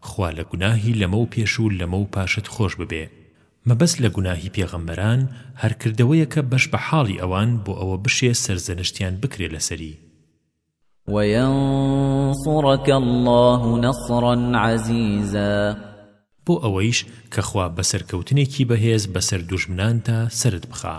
خوا لە گوناهی لەمەو پێش و لەمەو پاشت خۆش ببێ مەبەست لە گوناهی پێغەمبەران هەر کردەوەیەکە بەش بە حاڵی ئەوان بۆ ئەوە بشێ سەرزەنشتیان بکرێ لەسەری. وَیَنصُرَکَ اللَّهُ نَصْرًا عَزِیزًا. بۆ ئەوەیش کە خوا بە سەرکەوتنێکی بەهێز بەسەر دوژمنانتا سەرت بخا.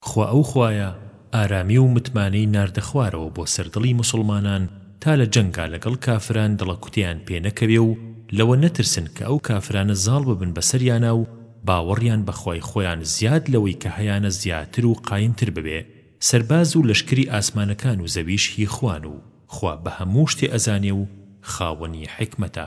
خوا ئەو خوایە ئارامی و متمانەی ناردە خوارەوە بۆ سەر دڵی موسڵمانان تا لە جەنگا لەگەڵ کافران دڵەکوتێیان پێ نەکەوێ و لەوە نەترسن کە ئەو کافرانە زاڵ ببن بەسەریانا و باوەڕیان بە خوای خۆیان زیاد لەوەی کە هەیانە زیاتر و قایمتر ببێ سەرباز و لەشکری ئاسمانەکان و زەویش هی خوان و خوا بە هەموو شتێ ئەزانێ و خاوەنی حیکمەتە.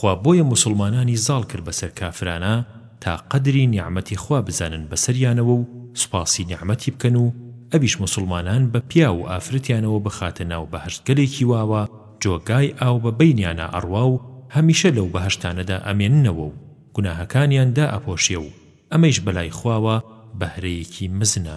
خوا بۆیە موسڵمانانی زاڵ کرد بەسەر کافرانا تا قەدری نیعمەتی خوا بزانن بەسەریانەوە و سوپاسی نیعمەتی بکەن و ئەویش موسڵمانان بە پیاو و ئافرەتیانەوە بخاتە ناو بەهەشتگەلێکی واوە جۆگای ئاو بە بەینیانا ئەڕوا و هەمیشە لەو بەهەشتانەدا ئەمێننەوە و گوناهەکانیان دائەپۆشێ و ئەمەیش بەلای خواوە بەهرەیەکی مەزنە.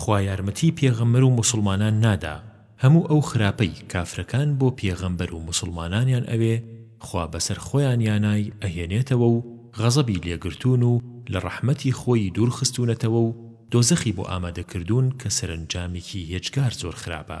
خوا یارمەتی پێغەمبەر و موسڵمانان نادا هەموو ئەو خراپەی کافرەکان بۆ پێغەمبەر و موسڵمانانیان ئەوێ خوا بەسەر خۆیانیانای ئەهێنێتەوە و غەزەبی لێگرتوون و لە ڕەحمەتی خۆی دوور خستوونەتەوە و دۆزەخی بۆ ئامادە کردوون کە سەرەنجامێکی هێجگار زۆر خراپە.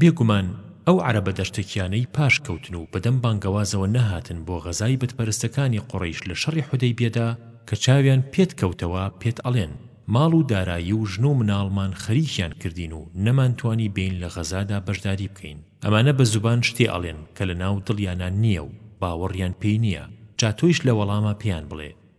بێ گومان ئەو عەرەبە دەشتەکیانەی پاش کەوتن و بەدەم بانگەوازەوە نەهاتن بۆ غەزای بت پەرستەکانی قوڕەیش لە شەڕی حودەیبیەدا کە چاویان پێت کەوتەوە پێت ئەڵێن ماڵ و دارایی و ژن و مناڵمان خەریکیان کردین و نەمان توانی بێین لە غەزادا بەشداری بکەین ئەمانە بە زوبان شتێ ئەڵێن کە لە ناو دڵیانا نیە و باوەڕیان پێی نیە جا تۆیش لە وەڵاما پێیان بڵێ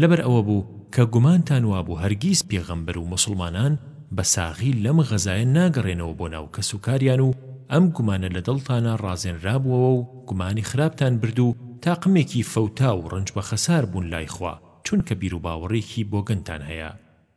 لەبەر ئەوە بوو کە گومانتان وابوو هەرگیز پێغەمبەر و موسڵمانان بە ساغی لەم غەزایە ناگەڕێنەوە بۆ ناو کەس و کاریان و ئەم گومانە لە دڵتانا ڕازێنرابووەوە و گومانی خراپتان برد و تاقمێکی فەوتا و ڕەنج بە خەسار بوون لای خوا چونکە بیروباوەڕێکی بۆگەنتان هەیە.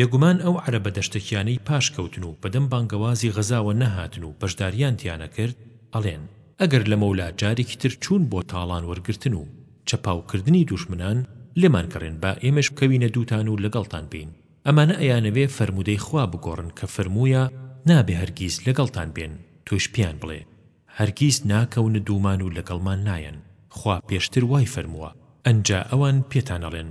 بێگومان ئەو عەرەبە دەشتەکیانەی پاش کەوتن و بەدەم بانگەوازی غەزاوە نەهاتن و بەشداریان تیا نەکرد ئەڵێن، ئەگەر لەمەولا جارێکی تر چوون بۆ تاڵان وەرگرتن و چەپاو کردنی دوژمنان، لێمان گەڕێن با ئێمەش بکەوینە دووتان و لەگەڵتان بین. ئەمانە ئەیانەوێ فەرموودەی خوا بگۆڕن کە فەرموویە، نابێ هەرگیز لەگەڵتان بێن، تۆیش پێیان بڵێ، هەرگیز ناکەونە دوومان و لەگەڵمان نایەن، خوا پێشتر وای فەرمووە، ئەنجا ئەوان پێتان ئەڵێن،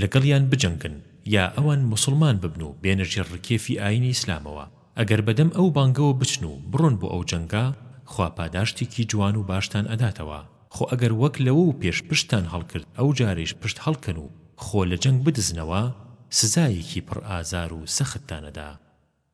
لەگەڵیان بجەنگن یا ئەوان موسڵمان ببن و بێنە ژێر ڕکێفی ئاینی ئیسلامەوە ئەگەر بەدەم ئەو بانگەوە بچن و بڕۆن بۆ ئەو جەنگە خوا پاداشتێکی جوان و باشتان ئەداتەوە خۆ ئەگەر وەک لەوەو پێش پشتتان هەڵکرد ئەو جارەیش پشت هەڵکەن و خۆ لەجەنگ بدزنەوە سزایەکی پڕ ئازار و سەختتان ئەدا.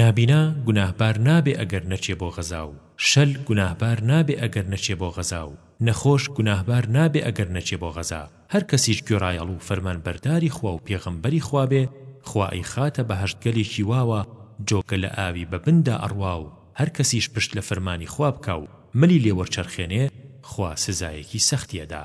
نابینا گوناهبار نابێ ئەگەر نەچێ بۆ غەزا و شەل گوناهبار نابێ ئەگەر نەچێ بۆ غەزا و نەخۆش گوناهبار نابێ ئەگەر نەچێ بۆ غەزا هەر کەسیش گوێڕایەڵ و فەرمانبەرداری خوا و پێغەمبەری خوا بێ خوا ئەیخاتە بەهەشتگەلێکی واوە جۆگە لە ئاوی بە بندا ئەڕوا و هەر کەسیش پشت لە فەرمانی خوا بکا و ملی لێ وەرچەرخێنێ خوا سزایەکی سەختی ئەدا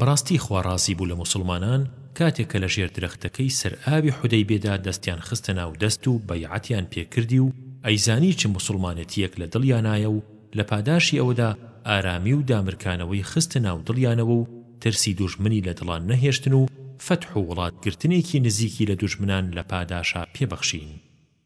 بەڕاستی خوا ڕازی بوو لە موسڵمانان کاتێ کە لە ژێر درەختەکەی سەر ئاوی حودەیبێدا دەستیان خستە ناو دەست و بەیعەتیان پێ کردی و ئەیزانی چ موسڵمانەتیەک لە دڵیانایە و لە پاداشی ئەوەدا ئارامی و دامرکانەوەی خستە ناو دڵیانەوە و ترسی دوژمنی لە دڵان نەهێشتن و فەتح و وڵات گرتنێکی نزیکی لە دوژمنان لە پاداشا پێ بەخشین.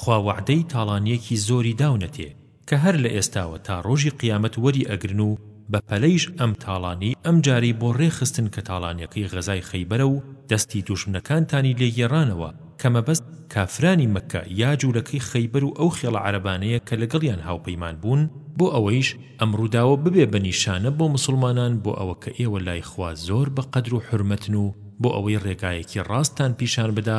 خوا وەعدەی تاڵانیەکی زۆری داونەتێ کە هەر لە ئێستاوە تا ڕۆژی قیامەت وەری ئەگرن و بە پەلەیش ئەم تاڵانیەی ئەم جارەی بۆ ڕێ خستن کە تاڵانیەکەی غەزای خەیبەرە و دەستی دوژمنەکانتانی لێ گێڕانەوە کە مەبەست کافرانی مەککە یا جولەکەی خەیبەر و ئەو خێڵە عەرەبانەیە کە لەگەڵیان هاوپەیمان بوون بۆ ئەوەیش ئەم ڕووداوە ببێ بە نیشانە بۆ موسڵمانان بۆ ئەوە کە ئێوە لای خوا زۆر بە قەدر و حورمەتن و بۆ ئەوەی ڕێگایەکی ڕاستتان پیشان بدا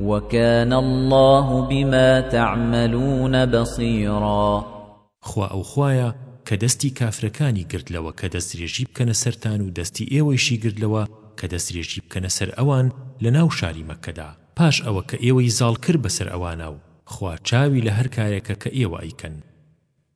وكان الله بما تعملون بصيرا خوا ئەو خوایە کە دەستی کافرەکانی گرت لەوە کە دەستدرێژی بکەنە سەرتان و دەستی ئێوەیشی گرت لەوە کە دەستدرێژی بکەنە سەر ئەوان لە ناو شاری مەککەدا پاش ئەوە کە ئێوەی زاڵ کرد بەسەر ئەواناو خوا چاوی لە هەر کارێکە کە ئێوە ئەیکەن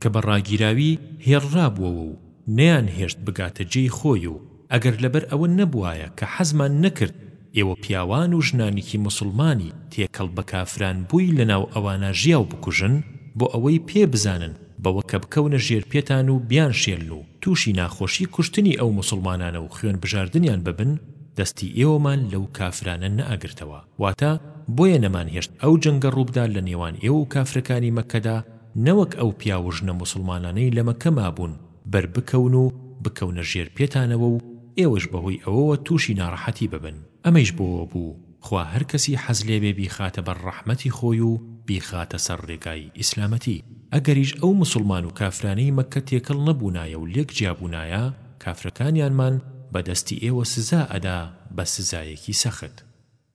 کە بە ڕاگیراوی هێڕرابووەوە و نەیانهێشت بگاتە جێی خۆی و ئەگەر لەبەر ئەوە نەبوایە کە حەزمان نەکرد ئێوە پیاوان و ژنانیکی موسڵمانی تێکەڵ بە کافران بووی لەناو ئەوانا ژیاو بکوژن بۆ ئەوەی پێ بزانن بەوە کە بکەونە ژێر پێتان و بیانشێلن و تووشی ناخۆشی کوشتنی ئەو موسڵمانانە و خوێن بژاردنیان ببن دەستی ئێوەمان لەو کافرانە نەئەگرتەوە واتە بۆیە نەمانهێشت ئەو جەنگە ڕووبدا لە نێوان ئێوە و کافرەکانی مەککەدا نەوەک ئەو پیاو و ژنە موسڵمانانەی لە مەککە مابوون بەر بکەون و بکەونە ژێر پێتانەوە و ئێوەش بەهۆی ئەوەوە تووشی ناڕەحەتی ببن، ئەمەیش بۆوە بوو خوا هەر کەسی حەز لێبێ بیخاتە بەر ڕەحمەتی خۆی و بیخاتە سەر ڕێگای ئیسلامەتی، ئەگەریش ئەو موسڵمان و کافرانەی مەککە تێکەڵ نەبوونایە و لێک جیابوونایە کافرەکانیانمان بە دەستی ئێوە سزا ئەدا بە سزایەکی سەخت.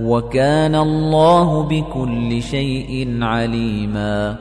وکان اللە بکل شیء علیما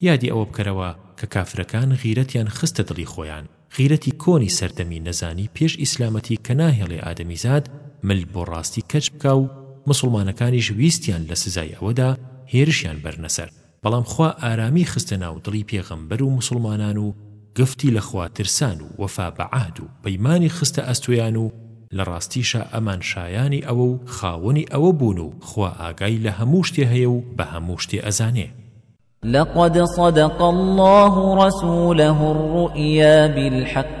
یادی ئەوە بکەرەوە کە کافرەکان غیرەتیان خستە دڵی خۆیان غیرەتی کۆنی سەردەمی نەزانی پێش ئیسلامەتی کە ناهێڵێ ئادەمیزاد مل بۆ ڕاستی کەچ بکا و مسوڵمانەکانیش ویستیان لە سزای ئەوەدا هێرشیان بەرنە سەر بەڵام خوا ئارامی خستە ناو دڵی پێغەمبەر و موسڵمانان و گفتی لە خوا ترسان و وەفا بە عەهد و پەیمانی خستە ئەستۆیان و لە ڕاستیشا ئەمان شایانی ئەوە و خاوەنی ئەوە بوون و خوا ئاگای لە هەموو شتێ هەیە و بە هەموو شتێ ئەزانێ. لقد صدق الله رسوله الرؤيا بالحق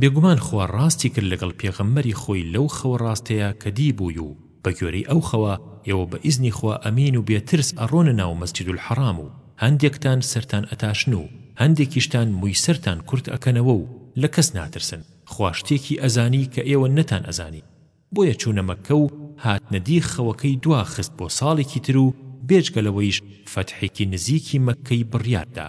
بێگومان خوا ڕاستی کرد لەگەڵ پێغەمبەری خۆی لەو خەوە ڕاستەیا کە دیبووی و بەگوێرەی ئەو خەوە ئێوە بە ئیزنی خوا ئەمین و بێ ترس ئەڕۆنە ناو مەسجد الحرام و هەندێکتان سەرتان ئەتاشن و هەندێکیشتان مووی سەرتان کورت ئەکەنەوە و لە کەس ناترسن خوا شتێکی ئەزانی کە ئێوە نەتان ئەزانی بۆیە چوونە مەککە و هاتنە دی خەوەکەی دوا خست بۆ ساڵێکی تر و بێجگە لەوەیش فەتحێکی نزیکی مەککەی بڕیار دا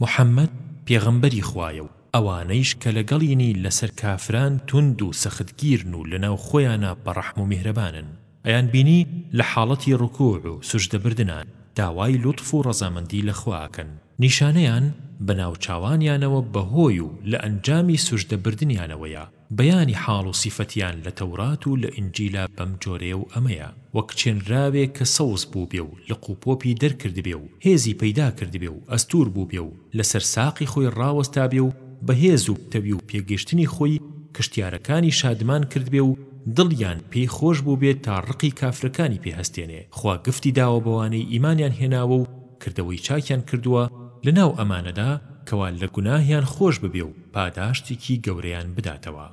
محمد پێغەمبەری خوایە و ئەوانەیش کە لەگەڵینی لەسەر کافران توند و سەختگیرن و لەناو خۆیانا بە ڕەحم و میهرەبانن ئەیان بینی لە حاڵەتی ڕکوع و سوجدە بردنان داوای لوتف و ڕەزامەندی لە خوا ئەکەن نیشانەیان بە ناوچاوانیانەوە بەهۆی و لە ئەنجامی سوجدە بردنیانەوەیە بەیانی حاڵ و سیفەتیان لە تەورات و لە ئینجیلا بەم جۆرەیە و ئەمەیە، وەک چێنراوێک کە سەوز بووبێ و لق و پۆپی دەرکردبێ و هێزی پەیدا کردبێ و ئەستوور بووبێ و لەسەر ساقی خۆی ڕاوەستابێ و بە هێز و پتەوی و پێگەشتنی خۆی کشتیارەکانی شادمان کردبێ و دڵیان پێی خۆش بووبێ تا ڕقی کافرەکانی پێ هەستێنێ خوا گفتی داوە بەوانەی ئیمانیان هێناوە و کردەوەی چاکیان کردووە لەناو ئەمانەدا کەوا لە گوناهیان خۆش ببێ و پاداشتێکی گەورەیان بداتەوە.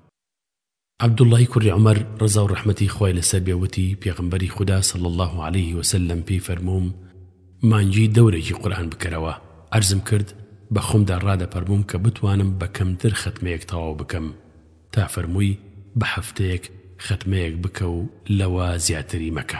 عەبدوڵڵای کوڕی عومەر، ڕەزا و ڕەحمەتی خوای لەسەر بێ، وتی، پێغەمبەری خودا صلی اللە علیه وسلم پێی فەرمووم، مانگی دەورێکی قورئان بکەرەوە، عەرزم کرد، بە خۆمدا ڕادەپەرمووم کە بتوانم بە کەمتر خەتمەیەک تەواو بکەم، تا فەرمووی، بە هەفتەیەک خەتمەیەک بکە و لەوە زیاتری مەکە.